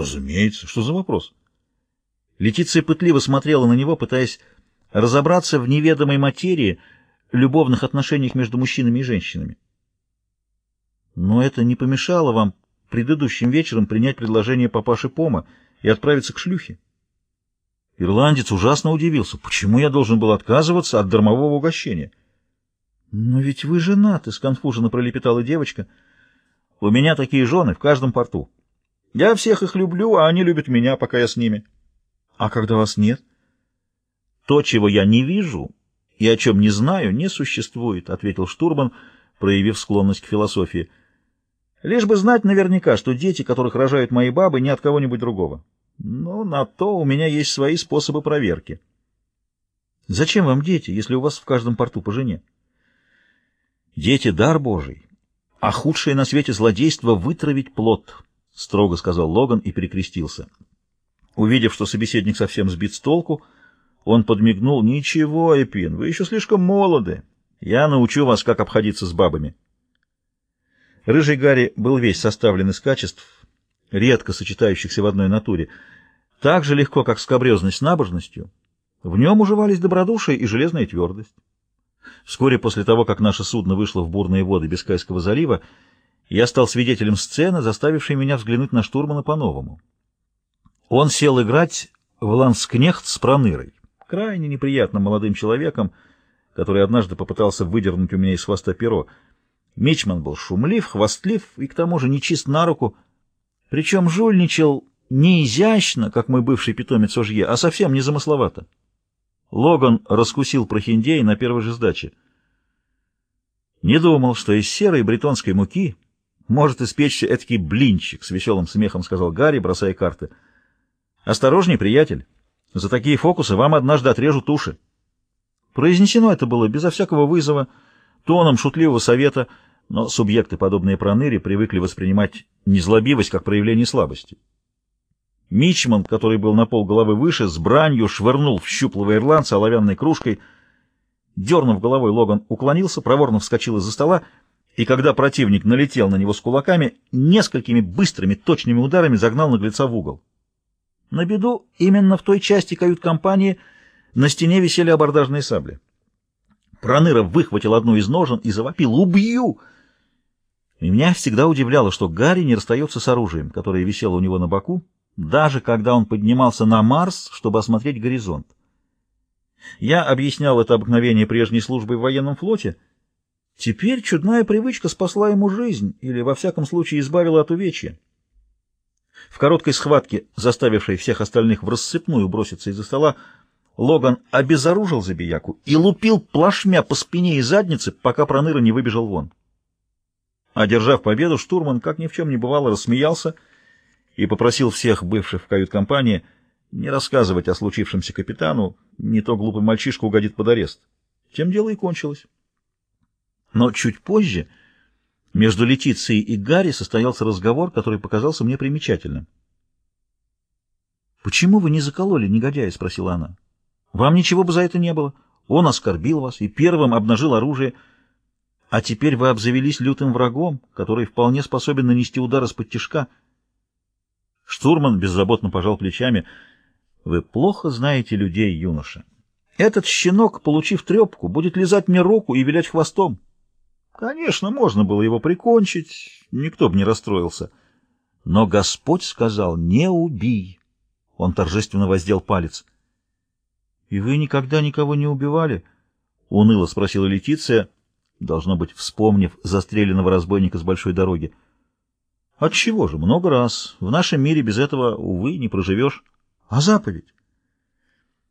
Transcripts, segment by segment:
Разумеется. Что за вопрос? Летиция пытливо смотрела на него, пытаясь разобраться в неведомой материи любовных отношениях между мужчинами и женщинами. Но это не помешало вам предыдущим вечером принять предложение папаши Пома и отправиться к шлюхе. Ирландец ужасно удивился. Почему я должен был отказываться от дармового угощения? — Но ведь вы женаты, — сконфуженно пролепетала девочка. — У меня такие жены в каждом порту. Я всех их люблю, а они любят меня, пока я с ними. — А когда вас нет? — То, чего я не вижу и о чем не знаю, не существует, — ответил штурман, проявив склонность к философии. — Лишь бы знать наверняка, что дети, которых рожают мои бабы, не от кого-нибудь другого. Но на то у меня есть свои способы проверки. — Зачем вам дети, если у вас в каждом порту по жене? — Дети — дар Божий, а худшее на свете злодейство — вытравить плод, — строго сказал Логан и перекрестился. Увидев, что собеседник совсем сбит с толку, он подмигнул. — Ничего, Эпин, вы еще слишком молоды. Я научу вас, как обходиться с бабами. Рыжий Гарри был весь составлен из качеств, редко сочетающихся в одной натуре, так же легко, как скобрезность с набожностью. В нем уживались добродушие и железная твердость. Вскоре после того, как наше судно вышло в бурные воды Бискайского залива, я стал свидетелем сцены, заставившей меня взглянуть на штурмана по-новому. Он сел играть в ланскнехт с пронырой, крайне неприятным молодым человеком, который однажды попытался выдернуть у меня из хвоста перо. Мичман был шумлив, хвастлив и к тому же нечист на руку, причем жульничал не изящно, как мой бывший питомец Ожье, а совсем незамысловато. Логан раскусил прохиндей на первой же сдаче. Не думал, что из серой бретонской муки может испечься этакий блинчик, — с веселым смехом сказал Гарри, бросая карты. — Осторожней, приятель. За такие фокусы вам однажды отрежут уши. Произнесено это было безо всякого вызова, тоном шутливого совета, но субъекты, подобные проныре, привыкли воспринимать незлобивость как проявление слабости. Мичман, который был на пол головы выше, с бранью швырнул в щуплого ирландца оловянной кружкой. Дернув головой, Логан уклонился, проворно вскочил из-за стола, и когда противник налетел на него с кулаками, несколькими быстрыми, точными ударами загнал наглеца в угол. На беду, именно в той части кают-компании на стене висели абордажные сабли. Проныра выхватил одну из ножен и завопил «Убью!». И меня всегда удивляло, что Гарри не расстается с оружием, которое висело у него на боку, даже когда он поднимался на Марс, чтобы осмотреть горизонт. Я объяснял это обыкновение прежней службы в военном флоте. Теперь чудная привычка спасла ему жизнь, или, во всяком случае, избавила от увечья. В короткой схватке, заставившей всех остальных в рассыпную броситься из-за стола, Логан обезоружил забияку и лупил плашмя по спине и заднице, пока Проныра не выбежал вон. Одержав победу, штурман, как ни в чем не бывало, рассмеялся — и попросил всех бывших в кают-компании не рассказывать о случившемся капитану, не то глупый мальчишка угодит под арест. Тем дело и кончилось. Но чуть позже между Летицией и Гарри состоялся разговор, который показался мне примечательным. «Почему вы не закололи негодяя?» — спросила она. «Вам ничего бы за это не было. Он оскорбил вас и первым обнажил оружие. А теперь вы обзавелись лютым врагом, который вполне способен нанести удар из-под тишка». Штурман беззаботно пожал плечами. «Вы плохо знаете людей, юноша. Этот щенок, получив трепку, будет лизать мне руку и вилять хвостом. Конечно, можно было его прикончить, никто бы не расстроился. Но Господь сказал, не убий. Он торжественно воздел палец. — И вы никогда никого не убивали? — уныло спросила Летиция, должно быть, вспомнив застреленного разбойника с большой дороги. — Отчего же? Много раз. В нашем мире без этого, увы, не проживешь. А заповедь?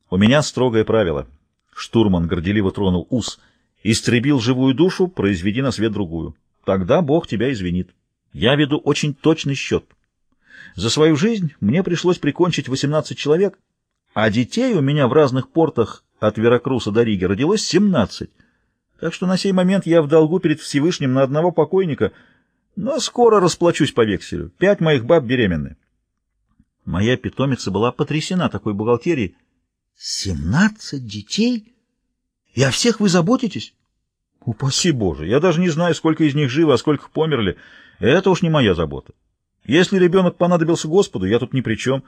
У меня строгое правило. Штурман горделиво тронул ус. Истребил живую душу, произведи на свет другую. Тогда Бог тебя извинит. Я веду очень точный счет. За свою жизнь мне пришлось прикончить 18 человек, а детей у меня в разных портах от Веракруса до Риги родилось 17. Так что на сей момент я в долгу перед Всевышним на одного покойника — но скоро расплачусь по векселю. Пять моих баб беременны. Моя питомица была потрясена такой бухгалтерией. Семнадцать детей? И о всех вы заботитесь? Упаси Боже, я даже не знаю, сколько из них живо, а сколько померли. Это уж не моя забота. Если ребенок понадобился Господу, я тут ни при чем.